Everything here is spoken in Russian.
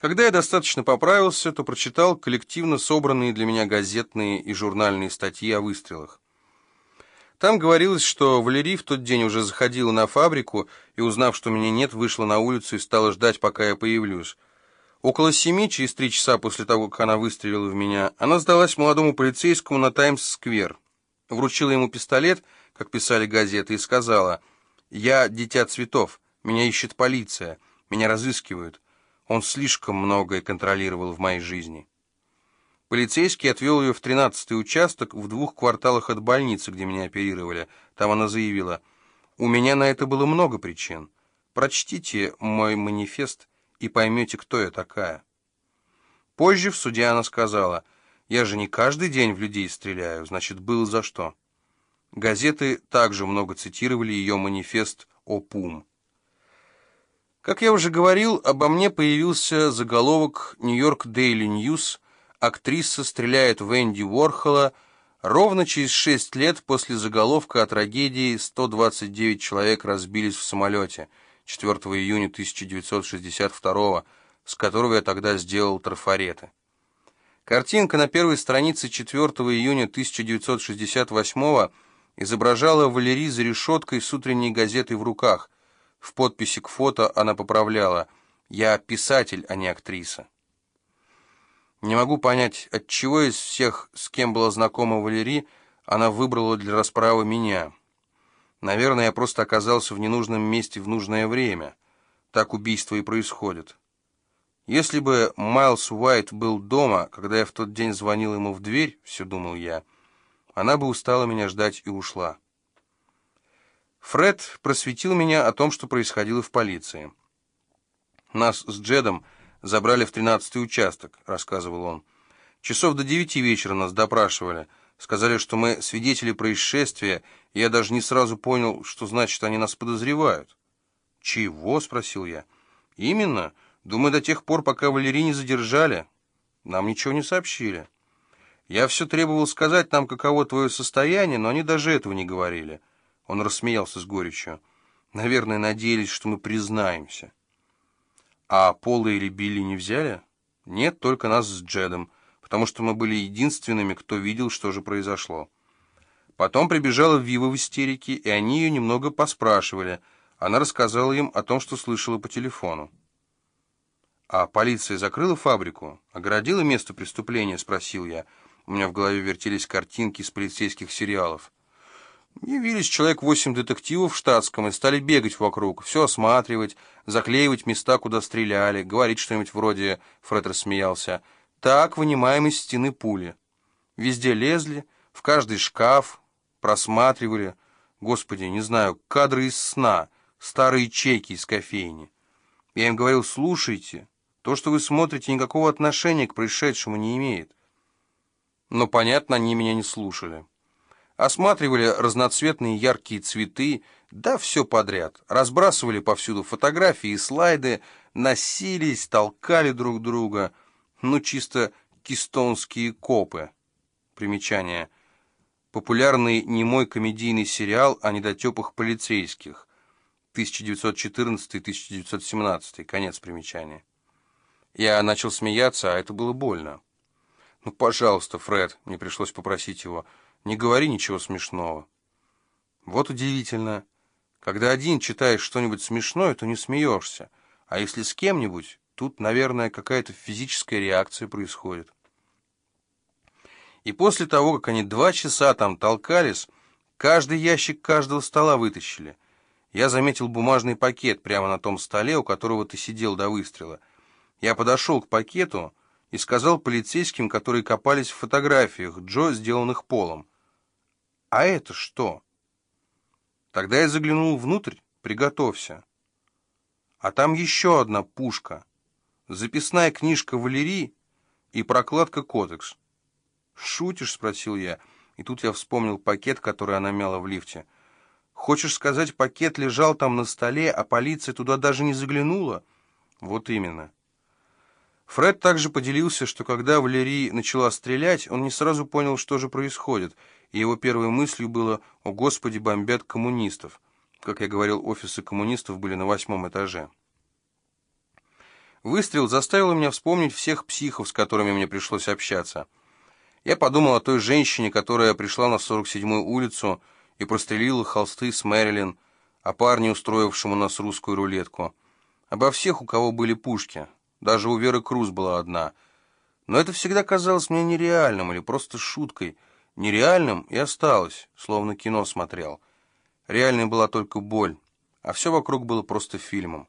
Когда я достаточно поправился, то прочитал коллективно собранные для меня газетные и журнальные статьи о выстрелах. Там говорилось, что Валерий в тот день уже заходила на фабрику и, узнав, что меня нет, вышла на улицу и стала ждать, пока я появлюсь. Около семи, через три часа после того, как она выстрелила в меня, она сдалась молодому полицейскому на Таймс-сквер. Вручила ему пистолет, как писали газеты, и сказала, «Я дитя цветов, меня ищет полиция, меня разыскивают». Он слишком многое контролировал в моей жизни. Полицейский отвел ее в тринадцатый участок в двух кварталах от больницы, где меня оперировали. Там она заявила, «У меня на это было много причин. Прочтите мой манифест и поймете, кто я такая». Позже в суде она сказала, «Я же не каждый день в людей стреляю, значит, было за что». Газеты также много цитировали ее манифест о Пум. Как я уже говорил, обо мне появился заголовок «Нью-Йорк Дейли Ньюс», актриса стреляет в Энди Уорхола ровно через шесть лет после заголовка о трагедии 129 человек разбились в самолете 4 июня 1962 с которого я тогда сделал трафареты. Картинка на первой странице 4 июня 1968 изображала Валери за решеткой с утренней газетой в руках – в подписи к фото она поправляла «Я писатель, а не актриса». Не могу понять, от чего из всех, с кем была знакома Валерий, она выбрала для расправы меня. Наверное, я просто оказался в ненужном месте в нужное время. Так убийство и происходит. Если бы Майлз Уайт был дома, когда я в тот день звонил ему в дверь, все думал я, она бы устала меня ждать и ушла. Фред просветил меня о том, что происходило в полиции. «Нас с Джедом забрали в тринадцатый участок», — рассказывал он. «Часов до девяти вечера нас допрашивали. Сказали, что мы свидетели происшествия, и я даже не сразу понял, что значит они нас подозревают». «Чего?» — спросил я. «Именно. Думаю, до тех пор, пока Валерий не задержали. Нам ничего не сообщили. Я все требовал сказать нам, каково твое состояние, но они даже этого не говорили». Он рассмеялся с горечью. «Наверное, надеялись, что мы признаемся». «А Пола или Билли не взяли?» «Нет, только нас с Джедом, потому что мы были единственными, кто видел, что же произошло». Потом прибежала Вива в истерике, и они ее немного поспрашивали. Она рассказала им о том, что слышала по телефону. «А полиция закрыла фабрику? Огородила место преступления?» — спросил я. У меня в голове вертелись картинки из полицейских сериалов. Явились человек восемь детективов в штатском и стали бегать вокруг, все осматривать, заклеивать места, куда стреляли, говорить что-нибудь вроде, Фред рассмеялся, так вынимаем из стены пули. Везде лезли, в каждый шкаф, просматривали, господи, не знаю, кадры из сна, старые чеки из кофейни. Я им говорил, слушайте, то, что вы смотрите, никакого отношения к происшедшему не имеет. Но, понятно, они меня не слушали осматривали разноцветные яркие цветы, да все подряд, разбрасывали повсюду фотографии и слайды, носились, толкали друг друга, ну чисто кистонские копы. Примечание. Популярный немой комедийный сериал о недотепах полицейских. 1914-1917, конец примечания. Я начал смеяться, а это было больно. «Ну, пожалуйста, Фред», — мне пришлось попросить его, — не говори ничего смешного. Вот удивительно. Когда один читаешь что-нибудь смешное, то не смеешься. А если с кем-нибудь, тут, наверное, какая-то физическая реакция происходит. И после того, как они два часа там толкались, каждый ящик каждого стола вытащили. Я заметил бумажный пакет прямо на том столе, у которого ты сидел до выстрела. Я подошел к пакету и сказал полицейским, которые копались в фотографиях Джо, сделанных полом. «А это что?» Тогда я заглянул внутрь, приготовься. А там еще одна пушка, записная книжка Валерии и прокладка «Кодекс». «Шутишь?» — спросил я, и тут я вспомнил пакет, который она мяла в лифте. «Хочешь сказать, пакет лежал там на столе, а полиция туда даже не заглянула?» «Вот именно». Фред также поделился, что когда Валерий начала стрелять, он не сразу понял, что же происходит — и его первой мыслью было «О, Господи, бомбят коммунистов». Как я говорил, офисы коммунистов были на восьмом этаже. Выстрел заставил меня вспомнить всех психов, с которыми мне пришлось общаться. Я подумал о той женщине, которая пришла на 47-ю улицу и прострелила холсты с Мэрилин, о парне, устроившему нас русскую рулетку, обо всех, у кого были пушки. Даже у Веры Круз была одна. Но это всегда казалось мне нереальным или просто шуткой. Нереальным и осталось, словно кино смотрел. Реальной была только боль, а все вокруг было просто фильмом.